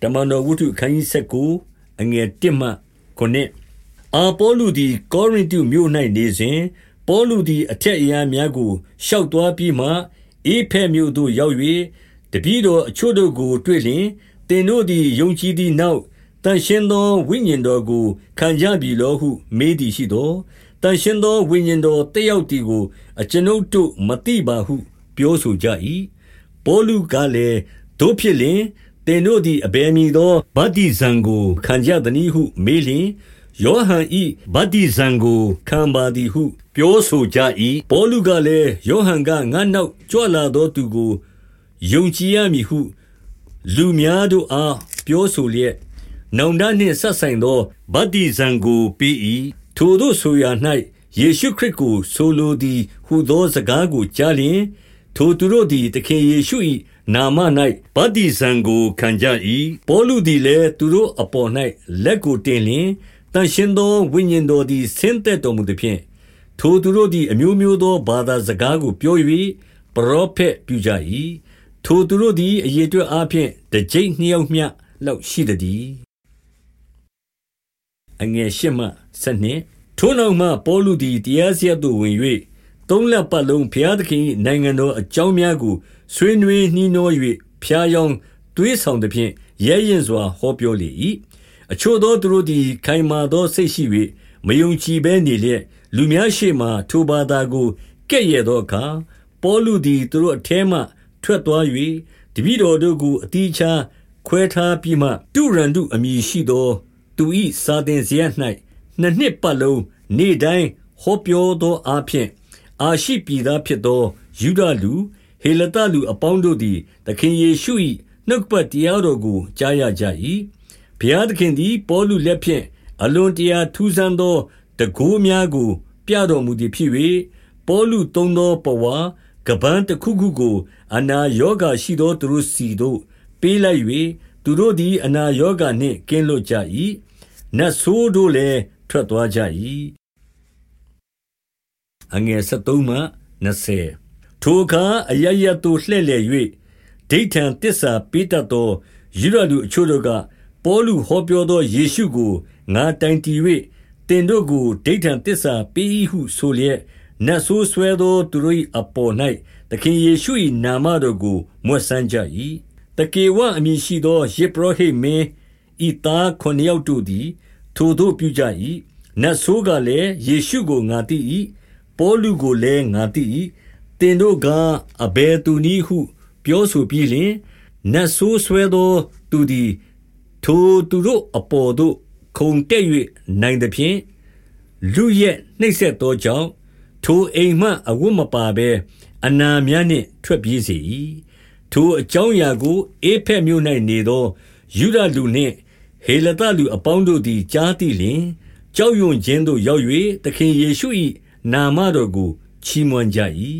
တမန်တော်ဝတ္ထုခန်းကြီး19အငယ်1မှ9အာပေါလုသည် ကောရိန္တုမြို့၌နေစဉ်ပေါလုသည် အထက်အရာများကိုရှောက်သွားပြီးမှအေဖဲမြို့သို့ရောက်၍တပည့်တော်အချို့တို့ကို တွေ့လျင်သင်တို့သည်ယုံကြည်သည့်နောက်တန်ရှင်းသောဝိညာဉ်တော်ကိုခံကြပြီလောဟုမေးသည်ရှိသောတန်ရှင်းသောဝိညာဉ်တော်တက်ရောက်သည်ကို အကျွန်ုပ်တို့မသိပါဟု ပြောဆိုကြ၏ပေါလုကလည်းတို့ဖြစ်လျင် သင်တို့သည် အဘယ်မည်သော ဗတ္တိဇံကို ခံကြသနည်းဟု မေးလျင် ယောဟန်၏ဗတ္တိဇံကို ခံပါသည်ဟု ပြောဆိုကြ၏ပေါလုကလည်း ယောဟန်က ငါနောက်ကြွလာသောသူကို ယုံကြည်ရမည်ဟု လူများတို့အား ပြောဆိုလျက် နောင်တနှင့်ဆက်ဆိုင်သော ဗတ္တိဇံကို ပေး၏ထိုတို့ဆိုရာ၌ယေရှုခရစ်ကို ဆိုလိုသည်ဟုသော စကားကိုကြားလျင် ထိုသူတို့သည် သခင်ယေရှု၏ နာမ၌ဗတ္တိဇံကိုခံကြ၏ပေါလုသည်လည်းသူတို့အပေါ်၌လက်ကိုတင်လျင်တန်ရှင်သောဝိညာဉ်တော်သည်ဆင်းသက်တော်မူသည်ဖြင့်ထိုသူတို့သည်အမျိုးမျိုးသောဘာသာစကားကိုပြော၍ပရောဖက်ပြုကြ၏ထိုသူတို့သည်အရေအတွက်အားဖြင့်တကြိမ်နှစ်ယောက်မျှလောက်ရှိသည်အငယ်ရှစ်မှဆက်နှင့်ထိုနောက်မှပေါလုသည်တရားစရပ်သို့ဝင်၍သုံးလက်ပတ်လုံးဘုရားသခင်၏နိုင်ငံတော်အကြောင်းများကို ဆွေးနွေးနှီးနှော၍ဖျားယောင်းသွေးဆောင်သဖြင့်ရဲရင်စွာဟောပြောလေ၏အချို့သောသူတို့သည်ခိုင်မာသောစိတ်ရှိ၍မယုံကြည်ဘဲနေလျက်လူများရှေ့မှထိုဘာသာကိုကဲ့ရဲ့သောအခါပေါလုသည်သူတို့အထဲမှထွက်သွား၍တပည့်တော်တို့ကိုအတိအချာခွဲထားပြီးမှတုရန်တုအမည်ရှိသော သူ၏စာသင်စရာ၌နှစ်နှစ်ပတ်လုံးနေ့တိုင်းဟောပြောသောအဖြစ်အာရှိပြည်သားဖြစ်သောယူဒလူ ဟေလတလူအပေါင်းတို့သည် သခင်ယေရှု၏နှုတ်ပတ်တရားတော်ကို ကြားရကြ၏ဘုရားသခင်သည် ပေါလုလက်ဖြင့် အလွန်တရာထူးဆန်းသောတကိုးများကို ပြတော်မူသည်ဖြစ်၍ပေါလုသုံးသောပဝါကပန်းတစ်ခုခုကို အနာယောဂါရှိသော သူတို့စီတို့ ပေးလိုက်၍သူတို့သည် အနာယောဂါနှင့် ကင်းလွတ်ကြ၏နတ်ဆိုးတို့လည်း ထွက်သွားကြ၏အငယ်73မှ20 ထိုအခါအရရတ်တို့လှဲ့လေ၍ဒိဋ္ဌံတစ္ဆာပေးတတ်သောယူရလူအချို့တို့ကပေါလုဟောပြောသောယေရှုကိုငါတိုင်တည်၍တင်တို့ကိုဒိဋ္ဌံတစ္ဆာပေး၏ဟုဆိုလျက်နတ်ဆိုးဆွဲသောသူတို့၏အပေါ်၌သခင်ယေရှု၏နာမတော်ကိုမွတ်ဆန်းကြ၏တကေဝအမည်ရှိသောယေဘရဟိမင်းဤသားခုနှစ်ယောက်တို့သည် ထိုတို့ပြုကြ၏နတ်ဆိုးကလည်းယေရှုကိုငါသိ၏ပေါလုကိုလည်းငါ သိ၏တင်တို့ကအဘယ်သူနည်းဟု ပြောဆိုပြီးလျှင် နတ်ဆိုးဆွဲသောသူသည် ထိုသူတို့အပေါ်သို့ ခုန်တက်၍နိုင်သဖြင့်လူရဲ့နှိပ်စက်သောကြောင့် ထိုအိမ်မှ အဝတ်မပါဘဲ အနာများနှင့် ထွက်ပြေးစေ၏ထိုအကြောင်းအရာကိုအေဖက်မြို့၌နေသောယူဒလူနှင့် ဟေလသလူအပေါင်းတို့သည် ကြားသိလျင် ကြောက်ရွံ့ခြင်းသို့ ရောက်၍သခင်ယေရှု၏နာမတော်ကို ချီးမွမ်းကြ၏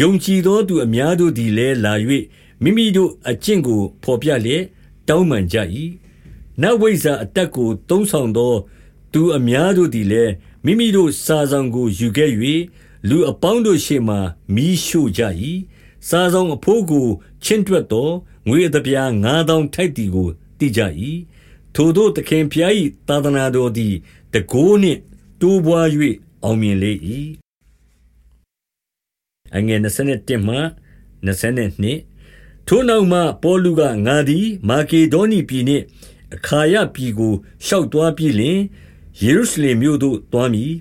ယုံကြည်သောသူအများတို့သည်လည်းလာ၍မိမိတို့အကျင့်ကိုဖော်ပြလျက်တောင်းပန်ကြ၏နတ်ဝိဇ္ဇာအတက်ကိုသုံးဆောင်သော သူအများတို့သည်လည်းမိမိတို့စာဆောင်ကိုယူခဲ့၍လူအပေါင်းတို့ရှေ့မှမီးရှို့ကြ၏စာဆောင်အဖိုးကိုချင့်တွက်သောငွေအသပြား9000ထိုက်သည်ကိုသိကြ၏ထိုတို့သခင်ဖျား၏သာသနာတော်သည်တကိုးနှင့်တိုးပွား၍အောင်မြင်လေ၏ အငယ်21မှ22ထိုနောက်မှပေါလုကငါသည် မာကေဒေါနိပြည်နှင့်အခါယပြည်ကိုရှောက်သွားပြီးလျှင်ယေရုရှလင်မြို့သို့သွားမည်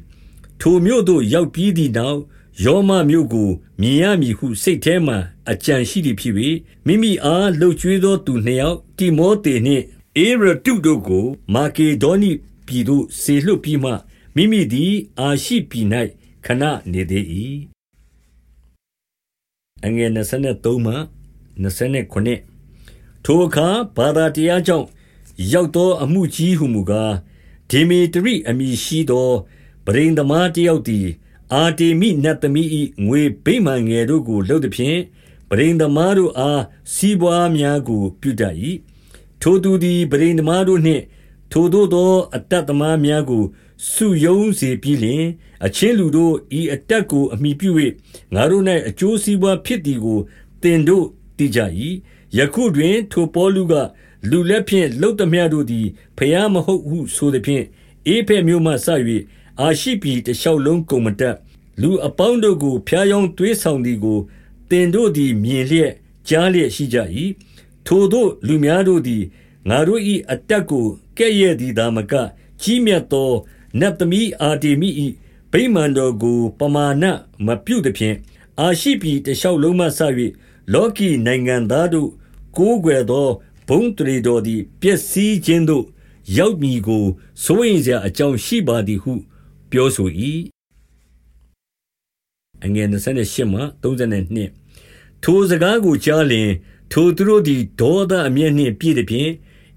ထိုမြို့သို့ရောက်ပြီးသည့်နောက်ယောမမြို့ကိုမြင်ရမည်ဟုစိတ်ထဲမှ အကြံရှိသည်ဖြစ်၍မိမိအားလှုပ်ကြွေးသောသူနှစ်ယောက်တိမောသေနှင့်အေရတုတို့ကို မာကေဒေါနိပြည်သို့ဆေလွတ်ပြီးမှမိမိသည် အာရှိပြည်၌ခဏနေသေး၏ အငယ်23မှ29ထိုအခါဘာသာတရားကြောင့်ရောက်သောအမှုကြီးဟုမူကားဒေမေတရိအမည်ရှိသောပရိန်သမားတယောက်သည် အာတေမိနတ်သမီး၏ငွေဗိမာန်ငယ်တို့ကိုလှုပ်သည်ဖြင့်ပရိန်သမားတို့အားစီးပွားများကို ပြုတတ်၏ထိုသူသည်ပရိန်သမားတို့နှင့် ထိုတို့သော အတ္တသမားများကို စုယုံစေပြီးလျှင် အချင်းလူတို့ ဤအတက်ကို အမိပြု၍ငါတို့၌အကျိုးစီးပွားဖြစ်သည်ကိုတင်တို့သိကြ၏ယခုတွင် ထိုပေါလုက လူလက်ဖြင့်လှုပ်သမျှတို့သည်ဖျားမဟုတ်ဟုဆိုသည်ဖြင့်အေဖဲမျိုးမှဆ၍အာရှိပြည်တလျှောက်လုံးကုန်မတက်လူအပေါင်းတို့ကိုဖျားယောင်းသွေးဆောင်သည်ကိုတင်တို့သည် မြင်လျက် ကြားလျက်ရှိကြ၏ထိုတို့ လူများတို့သည် ငါတို့၏အတက်ကိုကဲ့ရဲ့သည်သာမကကြီးမြတ်သောနတ်သမီးအာတေမိ၏ဗိမာန်တော်ကို ပမာဏမပြုသဖြင့်အာရှိပြည်တလျှောက်လုံးမှဆ၍လောကီနိုင်ငံသားတို့ကိုးကွယ်သောဘုံတရီတော်သည်ပျက်စီးခြင်းသို့ရောက်မည်ကိုစိုးရင်စရာအကြောင်းရှိပါသည်ဟု ပြောဆို၏အငယ်28မှ32ထိုစကားကိုကြားလျင် ထိုသူတို့သည်ဒေါသအမျက်နှင့်ပြည့်သည်ဖြင့်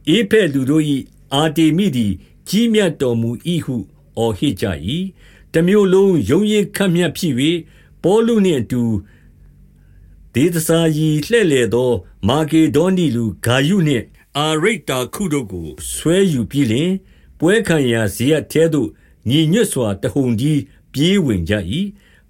အေဖက်လူတို့၏အာတေမိသည် ကြီးမြတ်တော်မူ၏ဟုအော်ဟစ်ကြ၏တမျိုးလုံးယုံရင်ခတ်မြတ်ဖြစ်၍ပေါလုနှင့်အတူဒေသစာယီလှဲ့လေသော မာကေဒေါနိလူဂါယုနှင့်အာရိတ္တာခုတို့ကိုဆွဲယူပြီးလျှင်ပွဲခံရာဇေယထဲသို့ညီညွတ်စွာတဟုန်ကြီးပြေးဝင်ကြ၏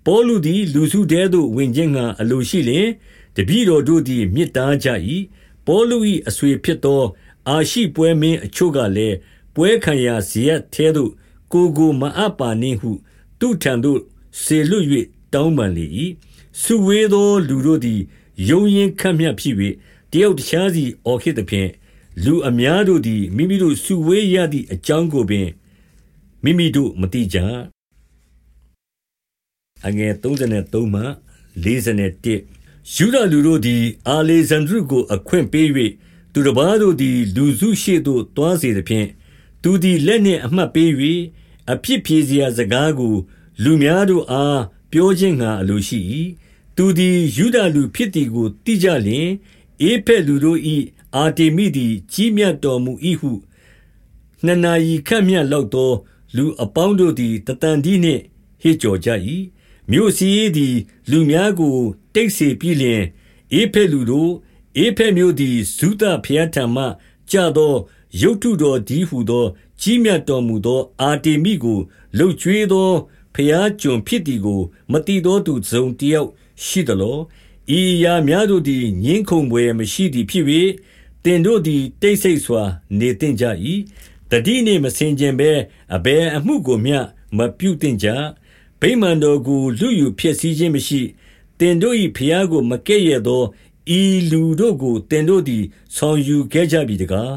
ပေါလုသည် လူစုတဲသို့ဝင်ခြင်းငှာအလိုရှိလျင်တပည့်တော်တို့သည်မြစ်တားကြ၏ပေါလု၏အဆွေဖြစ်သော အာရှိပွဲမင်းအချို့ကလည်း ပွဲခံရာဇေယထဲသို့ ကိုကိုမအပ်ပါနှင့်ဟု သူထံသို့ဆေလွတ်၍တောင်းပန်လေ၏စုဝေးသောလူတို့သည်ယုံရင်ခတ်မြတ်ဖြစ်၍တယောက်တခြားစီအော်ဟစ်သဖြင့် လူအများတို့သည် မိမိတို့စုဝေးရသည့်အကြောင်းကိုပင် မိမိတို့မသိကြအငယ်33မှ41ယူဒလူတို့သည် အာလေဇန္ဒြုကို အခွင့်ပေး၍ သူတစ်ပါးတို့သည် လူစုရှေ့သို့တွားစေသဖြင့် သူသည် လက်နှင့်အမှတ်ပေး၍အဖြစ်ဖြေစရာစကားကို လူများတို့အား ပြောခြင်းငှာအလိုရှိ၏သူသည်ယူဒလူဖြစ်သည်ကို သိကြလျင်အေဖက်လူတို့၏အာတေမိသည် ကြီးမြတ်တော်မူ၏ဟု နှစ်နာရီခန့်မြတ်လောက်သော လူအပေါင်းတို့သည်တတန်ဒီနှင့် ဟစ်ကြော်ကြ၏မြို့စည်းသည် လူများကို တိတ်စေပြီးလျင်အေဖက်လူတို့ အေဖက်မြို့သည်ဇုသဖျားထံမှကြသော ရုတ်ထုတော်ဒီဟုသော ကြီးမြတ်တော်မူသော အာတေမိကိုလှုပ်ကြွေးသောဖျားကျွန်ဖြစ်သည်ကိုမတိသောသူစုံတယောက်ရှိသလောဤရာများတို့သည်ညင်းခုန်ပွေမရှိသည်ဖြစ်၍တင်တို့သည် တိတ်ဆိတ်စွာ နေတင့်ကြ၏တတိနှင့်မစင်ကြင်ဘဲ အဘယ်အမှုကိုမျှ မပြုတင့်ကြ ဗိမာန်တော်ကိုလူယူဖြစ်စည်းခြင်းမရှိတင်တို့၏ဖျားကို မကဲ့ရဲ့သော ဤလူတို့ကိုတင်တို့သည် ဆောင်ယူခဲ့ကြပြီတကား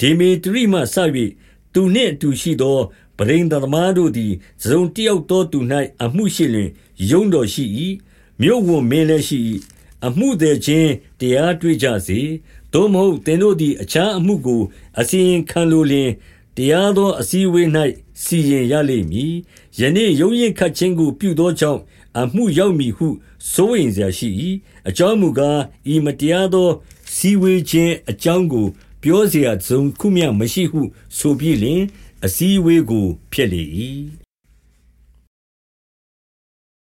ဒေမေတရိမှဆ၍သူနှင့်အတူရှိသောပရိသတ်သမားတို့သည်ဇုံတယောက်သောသူ၌အမှုရှိလျင်ယုံတော်ရှိ၏မြို့ဝန်မင်းလည်းရှိ၏အမှုသည်ချင်း တရားတွေ့ကြစေ သို့မဟုတ် သင်တို့သည် အခြားအမှုကို အစီရင်ခံလိုလျင် တရားသော အစည်းအဝေး၌စီရင်ရလိမ့်မည် ယနေ့ယုံရင်ခတ်ခြင်းကို ပြုသောကြောင့် အမှုရောက်မည်ဟုစိုးရင်စရာရှိ၏အကြောင်းမူကားဤမတရားသောစီဝေခြင်းအကြောင်းကို ပြောเสียဇုံခုမျှမရှိဟု ဆိုပြီးလျှင်အစည်းအဝေးကိုဖျက်လေ၏